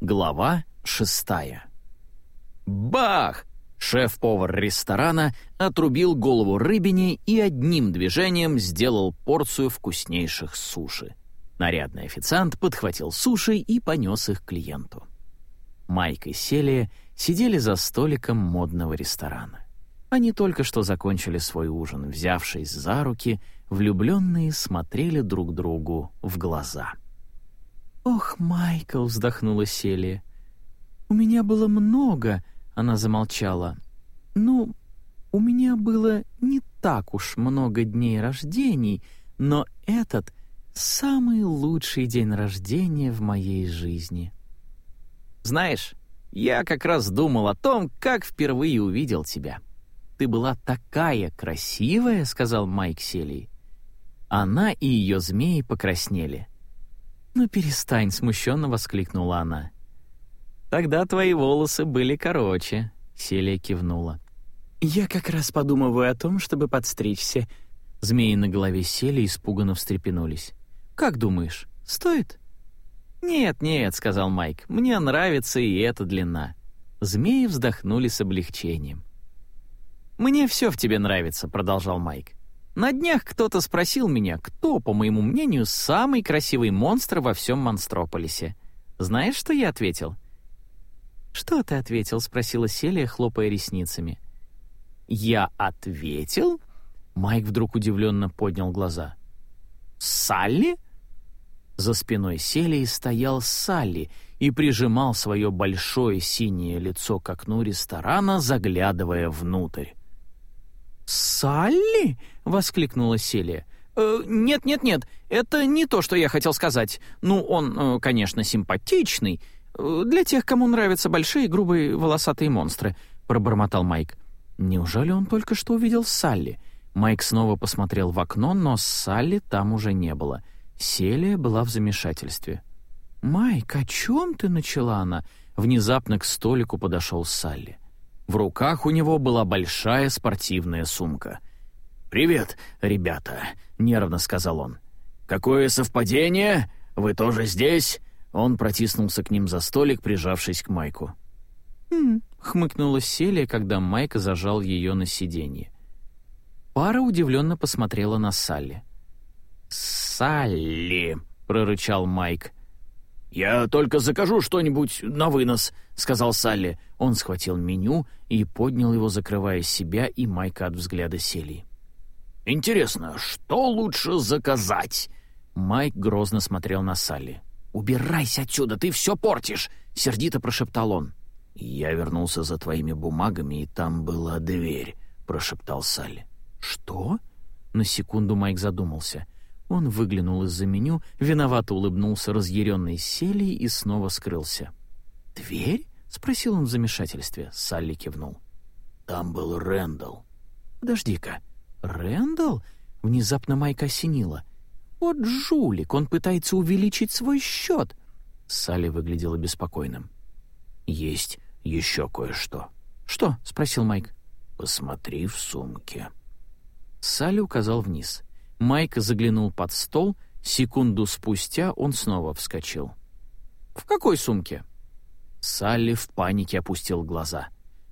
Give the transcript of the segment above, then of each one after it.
Глава шестая. Бах! Шеф-повар ресторана отрубил голову рыбине и одним движением сделал порцию вкуснейших суши. Нарядный официант подхватил суши и понес их клиенту. Майк и Селия сидели за столиком модного ресторана. Они только что закончили свой ужин, взявшись за руки, влюбленные смотрели друг другу в глаза. «Ох, Майкл!» — вздохнула Селия. «У меня было много...» — она замолчала. «Ну, у меня было не так уж много дней рождений, но этот — самый лучший день рождения в моей жизни». «Знаешь, я как раз думал о том, как впервые увидел тебя», ты была такая красивая», — сказал Майк Селий. Она и ее змеи покраснели. «Ну перестань», — смущенно воскликнула она. «Тогда твои волосы были короче», — Селия кивнула. «Я как раз подумываю о том, чтобы подстричься». Змеи на голове сели и испуганно встрепенулись. «Как думаешь, стоит?» «Нет, нет», — сказал Майк, — «мне нравится и эта длина». Змеи вздохнули с облегчением. «Мне все в тебе нравится», — продолжал Майк. «На днях кто-то спросил меня, кто, по моему мнению, самый красивый монстр во всем Монстрополисе. Знаешь, что я ответил?» «Что ты ответил?» — спросила Селия, хлопая ресницами. «Я ответил?» Майк вдруг удивленно поднял глаза. «Салли?» За спиной Селии стоял Салли и прижимал свое большое синее лицо к окну ресторана, заглядывая внутрь. «Салли?» — воскликнула Селия. «Э, «Нет, нет, нет, это не то, что я хотел сказать. Ну, он, э, конечно, симпатичный. Э, для тех, кому нравятся большие, грубые, волосатые монстры», — пробормотал Майк. Неужели он только что увидел Салли? Майк снова посмотрел в окно, но Салли там уже не было. Селия была в замешательстве. «Майк, о чем ты начала она?» Внезапно к столику подошел Салли. В руках у него была большая спортивная сумка. «Привет, ребята», — нервно сказал он. «Какое совпадение? Вы тоже здесь?» Он протиснулся к ним за столик, прижавшись к Майку. «Хм», — хмыкнула Селия, когда Майк зажал ее на сиденье. Пара удивленно посмотрела на Салли. «Салли», — прорычал Майк, «Я только закажу что-нибудь на вынос», — сказал Салли. Он схватил меню и поднял его, закрывая себя и Майка от взгляда Сели. «Интересно, что лучше заказать?» Майк грозно смотрел на Салли. «Убирайся отсюда, ты все портишь!» — сердито прошептал он. «Я вернулся за твоими бумагами, и там была дверь», — прошептал Салли. «Что?» На секунду Майк задумался — он выглянул из-за меню, виновато улыбнулся разъяренной Селии и снова скрылся. «Дверь?» — спросил он в замешательстве. Салли кивнул. «Там был Рэндалл». «Подожди-ка, Рэндалл?» — внезапно Майка осенила. «Вот жулик, он пытается увеличить свой счет». Салли выглядела беспокойным. «Есть еще кое-что». «Что?» — спросил Майк. «Посмотри в сумке». Салли указал вниз. Майк заглянул под стол, секунду спустя он снова вскочил. «В какой сумке?» Салли в панике опустил глаза.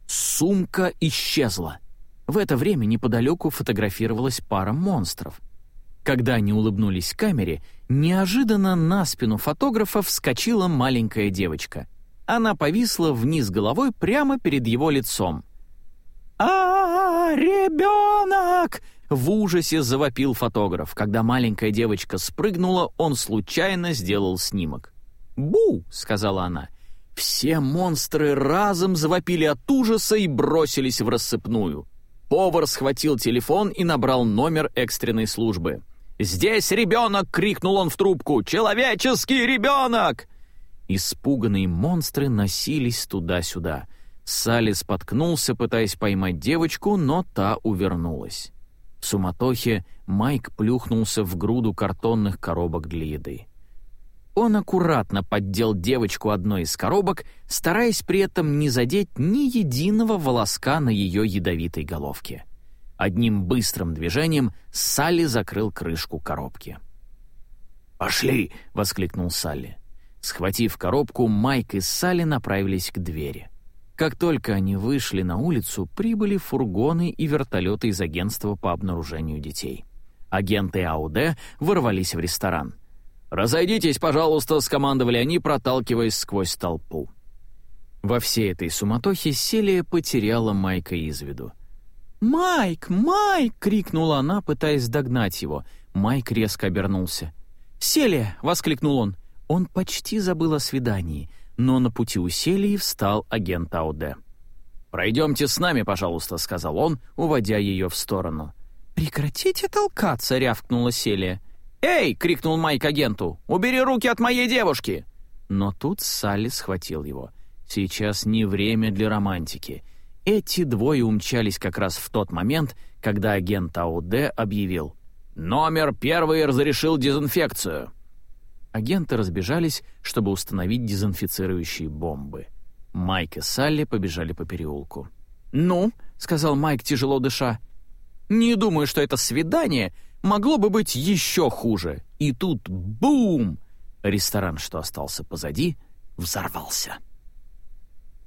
Сумка исчезла. В это время неподалеку фотографировалась пара монстров. Когда они улыбнулись камере, неожиданно на спину фотографа вскочила маленькая девочка. Она повисла вниз головой прямо перед его лицом. А, -а, -а ребенок!» В ужасе завопил фотограф. Когда маленькая девочка спрыгнула, он случайно сделал снимок. «Бу!» — сказала она. Все монстры разом завопили от ужаса и бросились в рассыпную. Повар схватил телефон и набрал номер экстренной службы. «Здесь ребенок!» — крикнул он в трубку. «Человеческий ребенок!» Испуганные монстры носились туда-сюда. Салли споткнулся, пытаясь поймать девочку, но та увернулась. В суматохе Майк плюхнулся в груду картонных коробок для еды. Он аккуратно поддел девочку одной из коробок, стараясь при этом не задеть ни единого волоска на ее ядовитой головке. Одним быстрым движением Салли закрыл крышку коробки. «Пошли!» — воскликнул Салли. Схватив коробку, Майк и Салли направились к двери. Как только они вышли на улицу, прибыли фургоны и вертолеты из агентства по обнаружению детей. Агенты АУД ворвались в ресторан. «Разойдитесь, пожалуйста», — скомандовали они, проталкиваясь сквозь толпу. Во всей этой суматохе Селия потеряла Майка из виду. «Майк! Майк!» — крикнула она, пытаясь догнать его. Майк резко обернулся. «Селия!» — воскликнул он. Он почти забыл о свидании, но на пути у Селии встал агент АУД. «Пройдемте с нами, пожалуйста», — сказал он, уводя ее в сторону. «Прекратите толкаться!» — рявкнула Селия. «Эй!» — крикнул Майк агенту. «Убери руки от моей девушки!» Но тут Салли схватил его. Сейчас не время для романтики. Эти двое умчались как раз в тот момент, когда агент АУД объявил «Номер первый разрешил дезинфекцию». Агенты разбежались, чтобы установить дезинфицирующие бомбы. Майк и Салли побежали по переулку. «Ну», — сказал Майк, тяжело дыша, — «не думаю, что это свидание могло бы быть еще хуже». И тут — бум! Ресторан, что остался позади, взорвался.